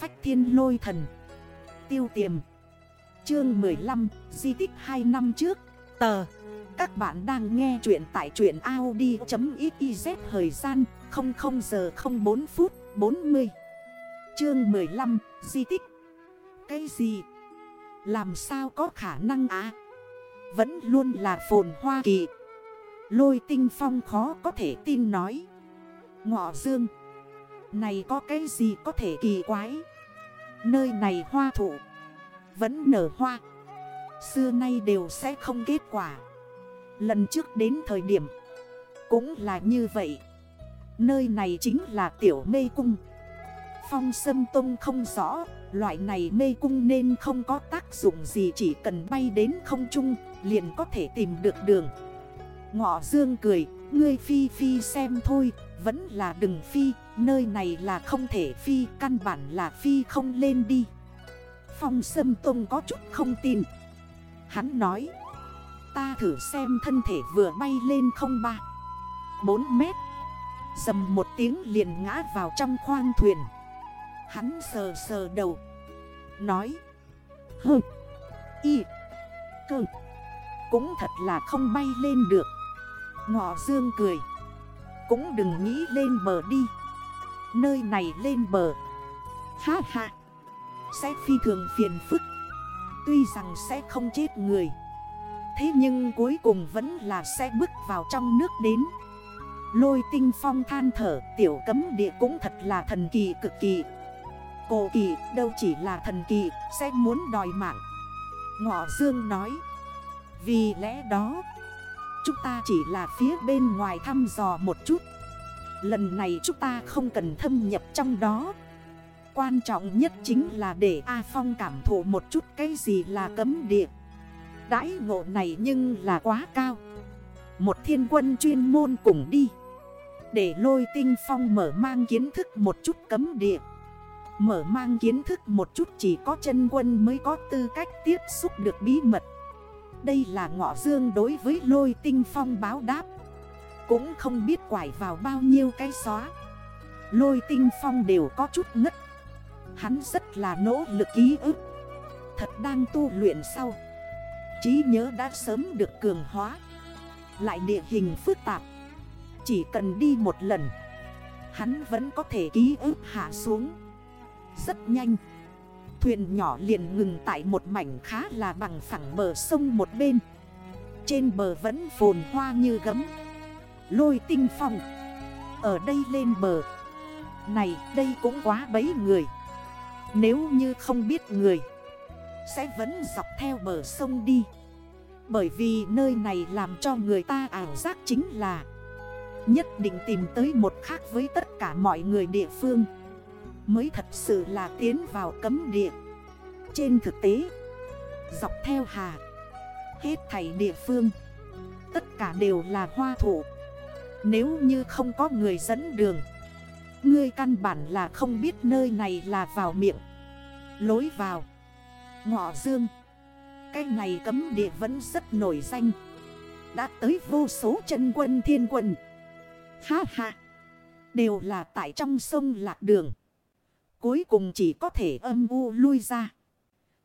phách thiên lôi thần. Tiêu tiềm. Chương 15 Di tích 2 năm trước. Tờ. Các bạn đang nghe chuyện tại truyện Audi.xyz Thời gian 00 giờ 04 phút 40 Chương 15 Di tích. Cái gì? Làm sao có khả năng á Vẫn luôn là phồn hoa kỳ. Lôi tinh phong khó có thể tin nói. Ngọ dương. Này có cái gì có thể kỳ quái? Nơi này hoa thụ, Vẫn nở hoa. Xưa nay đều sẽ không kết quả. Lần trước đến thời điểm, Cũng là như vậy. Nơi này chính là tiểu mê cung. Phong sâm tông không rõ, Loại này mê cung nên không có tác dụng gì, Chỉ cần bay đến không trung, Liền có thể tìm được đường. Ngọ dương cười, Ngươi phi phi xem thôi, Vẫn là đừng phi. Nơi này là không thể phi, Căn bản là phi không lên đi. Phong Sâm Tông có chút không tin. Hắn nói, Ta thử xem thân thể vừa bay lên không ba. 4 mét. Dầm một tiếng liền ngã vào trong khoang thuyền. Hắn sờ sờ đầu. Nói, Hừ, Y, Cơ. Cũng thật là không bay lên được. Ngọ dương cười. Cũng đừng nghĩ lên bờ đi. Nơi này lên bờ. Ha ha. Sẽ phi thường phiền phức. Tuy rằng sẽ không chết người. Thế nhưng cuối cùng vẫn là sẽ bước vào trong nước đến. Lôi tinh phong than thở, Tiểu cấm địa cũng thật là thần kỳ cực kỳ. Cổ kỳ, đâu chỉ là thần kỳ, Sẽ muốn đòi mạng. Ngọ Dương nói, Vì lẽ đó, Chúng ta chỉ là phía bên ngoài thăm dò một chút. Lần này chúng ta không cần thâm nhập trong đó. Quan trọng nhất chính là để A Phong cảm thụ một chút cái gì là cấm địa. Đãi ngộ này nhưng là quá cao. Một thiên quân chuyên môn cùng đi. Để lôi tinh phong mở mang kiến thức một chút cấm địa. Mở mang kiến thức một chút chỉ có chân quân mới có tư cách tiếp xúc được bí mật. Đây là ngọ dương đối với lôi tinh phong báo đáp. Cũng không biết quải vào bao nhiêu cái xóa. Lôi tinh phong đều có chút ngất. Hắn rất là nỗ lực ký ức. Thật đang tu luyện sau. Trí nhớ đã sớm được cường hóa. Lại địa hình phức tạp. Chỉ cần đi một lần, Hắn vẫn có thể ký ức hạ xuống. Rất nhanh. Thuyền nhỏ liền ngừng tại một mảnh khá là bằng phẳng bờ sông một bên. Trên bờ vẫn phồn hoa như gấm. Lôi tinh phong. Ở đây lên bờ. Này, đây cũng quá bấy người. Nếu như không biết người, Sẽ vẫn dọc theo bờ sông đi. Bởi vì nơi này làm cho người ta ảo giác chính là Nhất định tìm tới một khác với tất cả mọi người địa phương. Mới thật sự là tiến vào cấm địa. Trên thực tế, Dọc theo hà, Hết thảy địa phương, Tất cả đều là hoa thủ nếu như không có người dẫn đường, Ngươi căn bản là không biết nơi này là vào miệng. Lối vào, Ngọ dương. Cái này cấm địa vẫn rất nổi danh. Đã tới vô số chân quân thiên quân. Ha ha. Đều là tại trong sông lạc đường. Cuối cùng chỉ có thể âm u lui ra.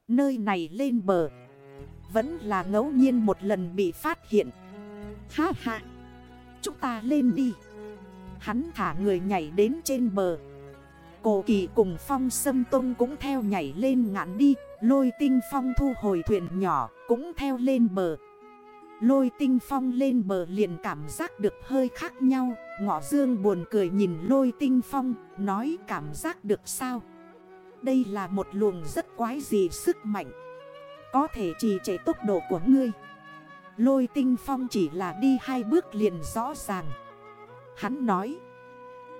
Nơi này lên bờ, Vẫn là ngẫu nhiên một lần bị phát hiện. Ha ha. Chúng ta lên đi. Hắn thả người nhảy đến trên bờ. Cổ kỳ cùng phong sâm tung cũng theo nhảy lên ngạn đi. Lôi tinh phong thu hồi thuyền nhỏ, cũng theo lên bờ. Lôi tinh phong lên bờ liền cảm giác được hơi khác nhau. Ngọ dương buồn cười nhìn lôi tinh phong, Nói, cảm giác được sao? Đây là một luồng rất quái dị sức mạnh. Có thể trì trễ tốc độ của ngươi. Lôi tinh phong chỉ là đi hai bước liền rõ ràng. Hắn nói,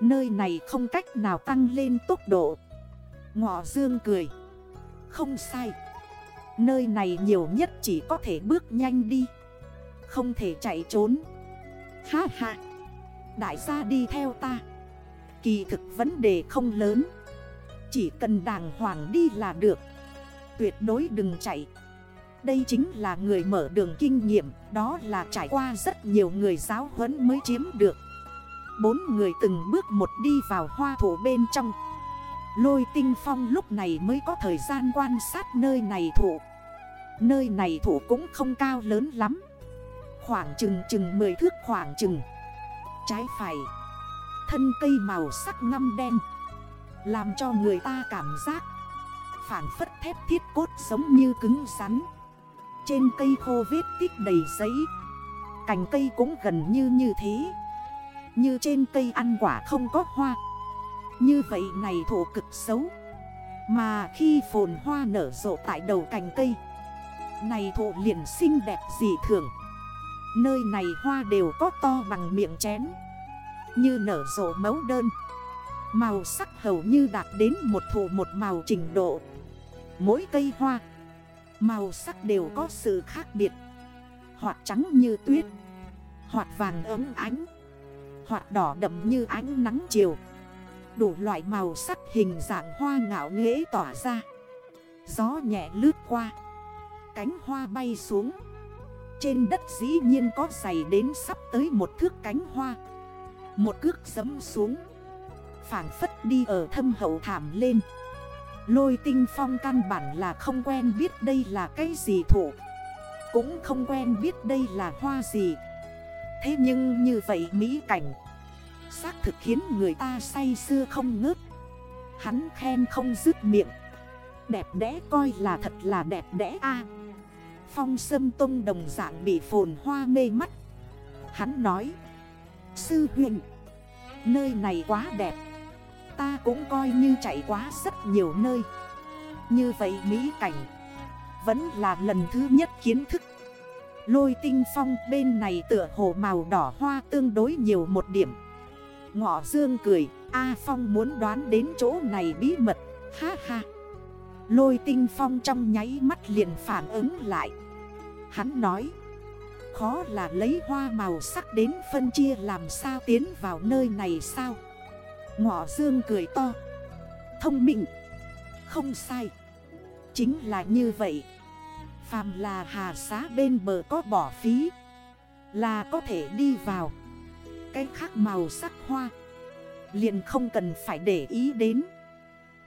Nơi này không cách nào tăng lên tốc độ. Ngọ dương cười, Không sai. Nơi này nhiều nhất chỉ có thể bước nhanh đi, Không thể chạy trốn. Ha ha, Đại gia đi theo ta. Kỳ thực vấn đề không lớn, Chỉ cần đàng hoàng đi là được. Tuyệt đối đừng chạy. Đây chính là người mở đường kinh nghiệm, Đó là trải qua rất nhiều người giáo huấn mới chiếm được. Bốn người từng bước một đi vào hoa thủ bên trong. Lôi tinh phong lúc này mới có thời gian quan sát nơi này thủ Nơi này thủ cũng không cao lớn lắm. Khoảng chừng chừng 10 thước khoảng chừng. Trái phải. Thân cây màu sắc ngâm đen. Làm cho người ta cảm giác Phản phất thép thiết cốt giống như cứng rắn. Trên cây khô vết tích đầy giấy. Cành cây cũng gần như như thế. Như trên cây ăn quả không có hoa. Như vậy này thổ cực xấu. Mà khi phồn hoa nở rộ tại đầu cành cây, Này thổ liền xinh đẹp dị thường. Nơi này hoa đều có to bằng miệng chén. Như nở rộ mấu đơn. Màu sắc hầu như đạt đến một thủ một màu trình độ. Mỗi cây hoa Màu sắc đều có sự khác biệt. Hoặc trắng như tuyết. Hoặc vàng ấm ánh. Hoặc đỏ đậm như ánh nắng chiều. Đủ loại màu sắc hình dạng hoa ngạo nghễ tỏa ra. Gió nhẹ lướt qua. Cánh hoa bay xuống. Trên đất dĩ nhiên có dày đến sắp tới một thước cánh hoa. Một cước dấm xuống. Phản phất đi ở thâm hậu thảm lên. Lôi tinh phong căn bản là không quen biết đây là cái gì thủ. Cũng không quen biết đây là hoa gì. Thế nhưng như vậy mỹ cảnh. Xác thực khiến người ta say xưa không ngớt. Hắn khen không dứt miệng. Đẹp đẽ coi là thật là đẹp đẽ a. Phong sâm tông đồng dạng bị phồn hoa mê mắt. Hắn nói, Sư huyền Nơi này quá đẹp. Ta cũng coi như chạy quá rất nhiều nơi. Như vậy mỹ cảnh Vẫn là lần thứ nhất kiến thức. Lôi tinh phong bên này tựa hồ màu đỏ hoa tương đối nhiều một điểm. Ngọ dương cười, A Phong muốn đoán đến chỗ này bí mật. Ha ha. Lôi tinh phong trong nháy mắt liền phản ứng lại. Hắn nói, Khó là lấy hoa màu sắc đến phân chia làm sao tiến vào nơi này sao? Ngọ dương cười to. Thông minh. Không sai. Chính là như vậy. Phàm là hà xá bên bờ có bỏ phí. Là có thể đi vào. Cái khác màu sắc hoa. Liền không cần phải để ý đến.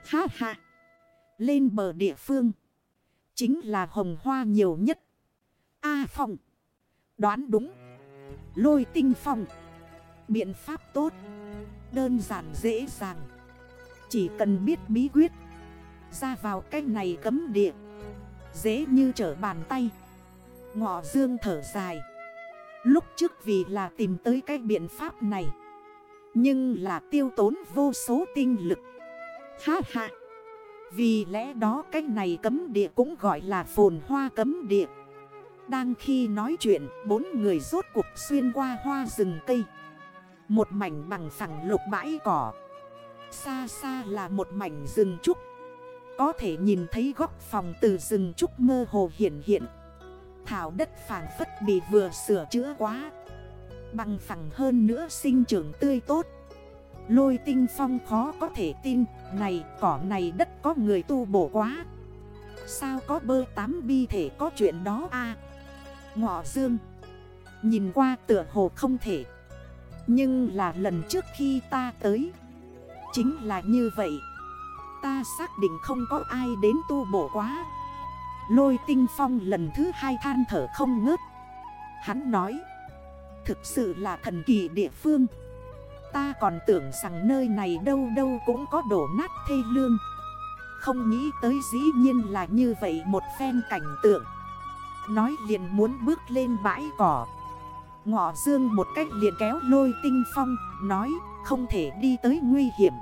Ha ha. Lên bờ địa phương. Chính là hồng hoa nhiều nhất. A phong. Đoán đúng. Lôi tinh phong. Biện pháp tốt. Đơn giản dễ dàng. Chỉ cần biết bí quyết. Ra vào cách này cấm địa. Dễ như trở bàn tay. Ngọ dương thở dài. Lúc trước vì là tìm tới cái biện pháp này. Nhưng là tiêu tốn vô số tinh lực. Ha ha. Vì lẽ đó cách này cấm địa cũng gọi là phồn hoa cấm địa. Đang khi nói chuyện, Bốn người rốt cuộc xuyên qua hoa rừng cây một mảnh bằng phẳng lục bãi cỏ. Xa xa là một mảnh rừng trúc. Có thể nhìn thấy góc phòng từ rừng trúc mơ hồ hiện hiện. Thảo đất phản phất bị vừa sửa chữa quá. Bằng phẳng hơn nữa sinh trưởng tươi tốt. Lôi tinh phong khó có thể tin, Này, cỏ này đất có người tu bổ quá. Sao có bơ tám bi thể có chuyện đó a? À? Ngọ dương, Nhìn qua tựa hồ không thể nhưng là lần trước khi ta tới. Chính là như vậy. Ta xác định không có ai đến tu bổ quá. Lôi tinh phong lần thứ hai than thở không ngớt. Hắn nói, Thực sự là thần kỳ địa phương. Ta còn tưởng rằng nơi này đâu đâu cũng có đổ nát thê lương. Không nghĩ tới dĩ nhiên là như vậy một phen cảnh tượng. Nói liền muốn bước lên bãi cỏ. Ngọ dương một cách liền kéo lôi tinh phong, Nói, không thể đi tới nguy hiểm.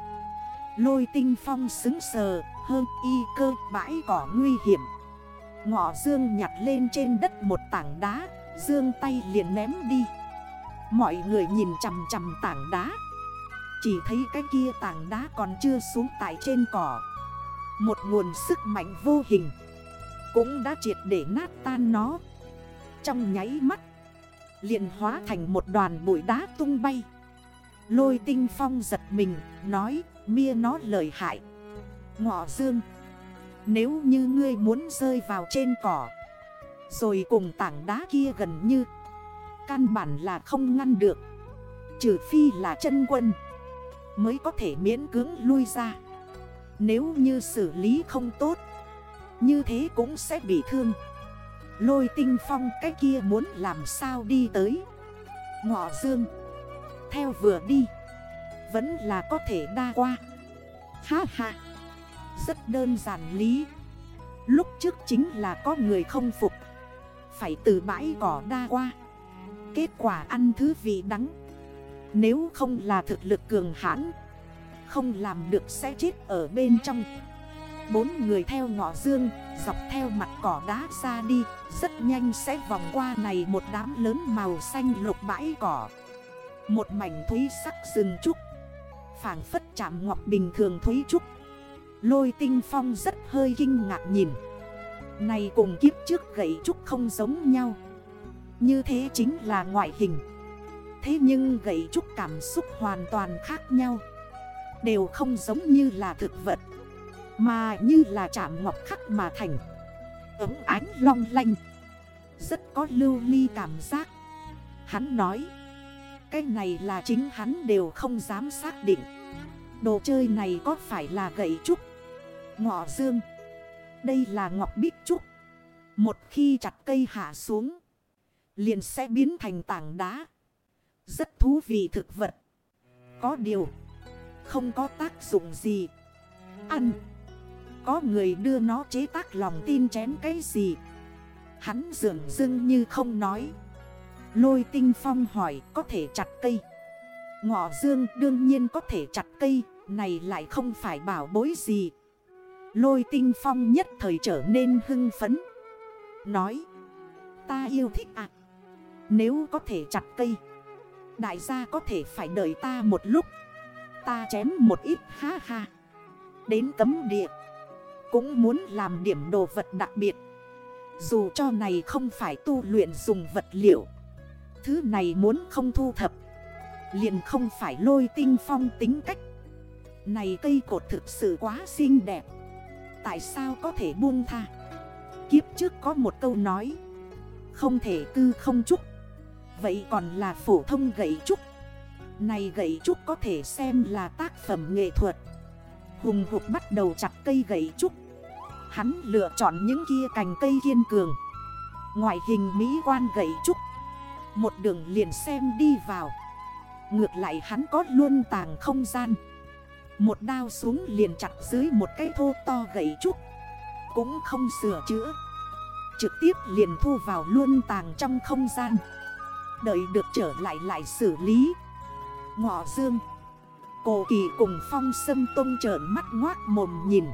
Lôi tinh phong xứng sờ, hơn y cơ bãi cỏ nguy hiểm. Ngọ dương nhặt lên trên đất một tảng đá, Dương tay liền ném đi. Mọi người nhìn chằm chằm tảng đá. Chỉ thấy cái kia tảng đá còn chưa xuống tại trên cỏ. Một nguồn sức mạnh vô hình Cũng đã triệt để nát tan nó. Trong nháy mắt liền hóa thành một đoàn bụi đá tung bay. Lôi tinh phong giật mình, Nói, mia nó lời hại. Ngọ dương, Nếu như ngươi muốn rơi vào trên cỏ, Rồi cùng tảng đá kia gần như, Căn bản là không ngăn được, Trừ phi là chân quân, Mới có thể miễn cưỡng lui ra. Nếu như xử lý không tốt, Như thế cũng sẽ bị thương. Lôi tinh phong cái kia muốn làm sao đi tới. Ngọ dương. Theo vừa đi. Vẫn là có thể đa qua. Ha ha. Rất đơn giản lý. Lúc trước chính là có người không phục. Phải từ bãi cỏ đa qua. Kết quả ăn thứ vị đắng. Nếu không là thực lực cường hãn. Không làm được sẽ chết ở bên trong. Bốn người theo ngõ dương, Dọc theo mặt cỏ đá ra đi, Rất nhanh sẽ vòng qua này một đám lớn màu xanh lục bãi cỏ. Một mảnh thúy sắc rừng trúc Phản phất chạm ngọc bình thường thúy trúc. Lôi tinh phong rất hơi kinh ngạc nhìn. Này cùng kiếp trước gậy trúc không giống nhau. Như thế chính là ngoại hình. Thế nhưng gậy trúc cảm xúc hoàn toàn khác nhau. Đều không giống như là thực vật. Mà như là chạm ngọc khắc mà thành. Ấm ánh long lanh. Rất có lưu ly cảm giác. Hắn nói, Cái này là chính hắn đều không dám xác định. Đồ chơi này có phải là gậy trúc, Ngọ dương? Đây là ngọc bích trúc. Một khi chặt cây hạ xuống, Liền sẽ biến thành tảng đá. Rất thú vị thực vật. Có điều, Không có tác dụng gì. Ăn. Có người đưa nó chế tác lòng tin chén cái gì? Hắn dưỡng dưng như không nói. Lôi tinh phong hỏi, có thể chặt cây? Ngọ dương đương nhiên có thể chặt cây, Này lại không phải bảo bối gì. Lôi tinh phong nhất thời trở nên hưng phấn. Nói, Ta yêu thích ạ. Nếu có thể chặt cây, Đại gia có thể phải đợi ta một lúc. Ta chém một ít, ha ha. Đến cấm địa. Cũng muốn làm điểm đồ vật đặc biệt. Dù cho này không phải tu luyện dùng vật liệu, Thứ này muốn không thu thập, Liền không phải lôi tinh phong tính cách. Này cây cột thực sự quá xinh đẹp, Tại sao có thể buông tha? Kiếp trước có một câu nói, Không thể cư không trúc, Vậy còn là phổ thông gậy trúc. Này gậy trúc có thể xem là tác phẩm nghệ thuật Hùng hục bắt đầu chặt cây gậy trúc. Hắn lựa chọn những kia cành cây kiên cường. Ngoại hình mỹ quan gậy trúc. Một đường liền xem đi vào. Ngược lại hắn có luôn tàng không gian. Một đao xuống liền chặt dưới một cái thô to gậy trúc. Cũng không sửa chữa. Trực tiếp liền thu vào luôn tàng trong không gian. Đợi được trở lại lại xử lý. Ngọ dương. Cổ kỳ cùng phong sâm tông trởn mắt ngoát mồm nhìn.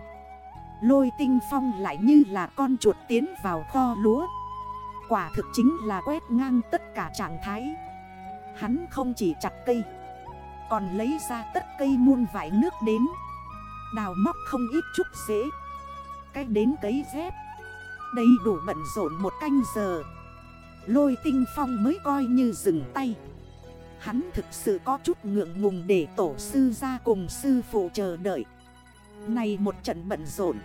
Lôi tinh phong lại như là con chuột tiến vào kho lúa. Quả thực chính là quét ngang tất cả trạng thái. Hắn không chỉ chặt cây, Còn lấy ra tất cây muôn vải nước đến. Đào móc không ít chút dễ. Cách đến cấy dép. Đây đủ bận rộn một canh giờ. Lôi tinh phong mới coi như dừng tay. Hắn thực sự có chút ngượng ngùng để tổ sư ra cùng sư phụ chờ đợi. Này một trận bận rộn.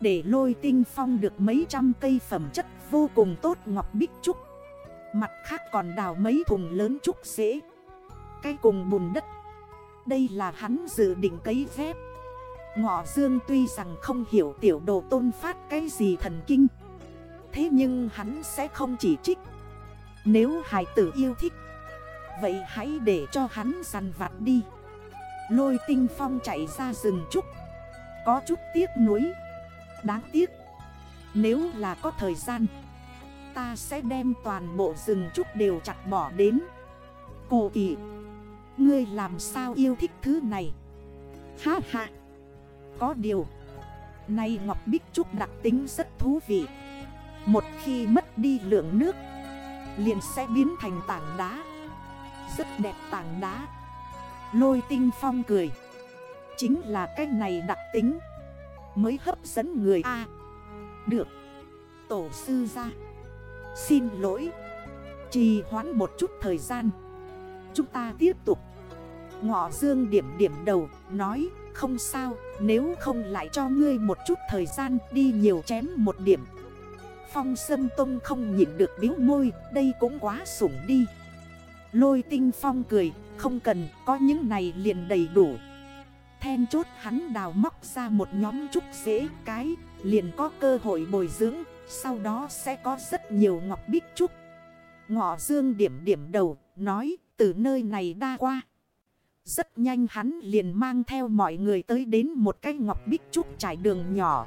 Để lôi tinh phong được mấy trăm cây phẩm chất vô cùng tốt ngọc bích trúc. Mặt khác còn đào mấy thùng lớn trúc dễ Cái cùng bùn đất. Đây là hắn dự định cấy phép Ngọ Dương tuy rằng không hiểu tiểu đồ tôn phát cái gì thần kinh. Thế nhưng hắn sẽ không chỉ trích. Nếu hải tử yêu thích Vậy hãy để cho hắn săn vặt đi. Lôi tinh phong chạy ra rừng trúc. Có chút tiếc nuối. Đáng tiếc. Nếu là có thời gian, Ta sẽ đem toàn bộ rừng trúc đều chặt bỏ đến. Cô kỳ Ngươi làm sao yêu thích thứ này? Ha ha. Có điều, nay Ngọc Bích Trúc đặc tính rất thú vị. Một khi mất đi lượng nước, Liền sẽ biến thành tảng đá. Rất đẹp tảng đá. Lôi tinh phong cười. Chính là cái này đặc tính. Mới hấp dẫn người A. Được. Tổ sư ra. Xin lỗi. Trì hoãn một chút thời gian. Chúng ta tiếp tục. Ngọ dương điểm điểm đầu, Nói, không sao, Nếu không lại cho ngươi một chút thời gian Đi nhiều chém một điểm. Phong Sâm Tông không nhịn được biếu môi, Đây cũng quá sủng đi. Lôi tinh phong cười, Không cần, có những này liền đầy đủ. Then chốt hắn đào móc ra một nhóm trúc dễ cái, Liền có cơ hội bồi dưỡng, Sau đó sẽ có rất nhiều ngọc bích trúc. Ngọ dương điểm điểm đầu, Nói, từ nơi này đa qua. Rất nhanh hắn liền mang theo mọi người tới đến một cái ngọc bích trúc trải đường nhỏ.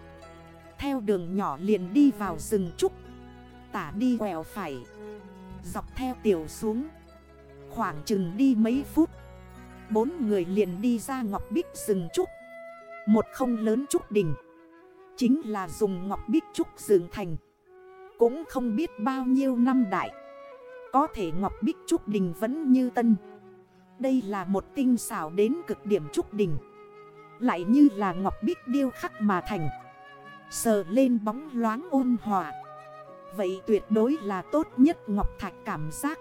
Theo đường nhỏ liền đi vào rừng trúc. Tả đi quẹo phải. Dọc theo tiểu xuống. Khoảng chừng đi mấy phút. Bốn người liền đi ra ngọc bích rừng trúc. Một không lớn trúc đình Chính là dùng ngọc bích trúc dựng thành. Cũng không biết bao nhiêu năm đại. Có thể ngọc bích trúc đình vẫn như tân. Đây là một tinh xảo đến cực điểm trúc đình Lại như là ngọc bích điêu khắc mà thành. Sờ lên bóng loáng ôn hòa. Vậy tuyệt đối là tốt nhất ngọc thạch cảm giác.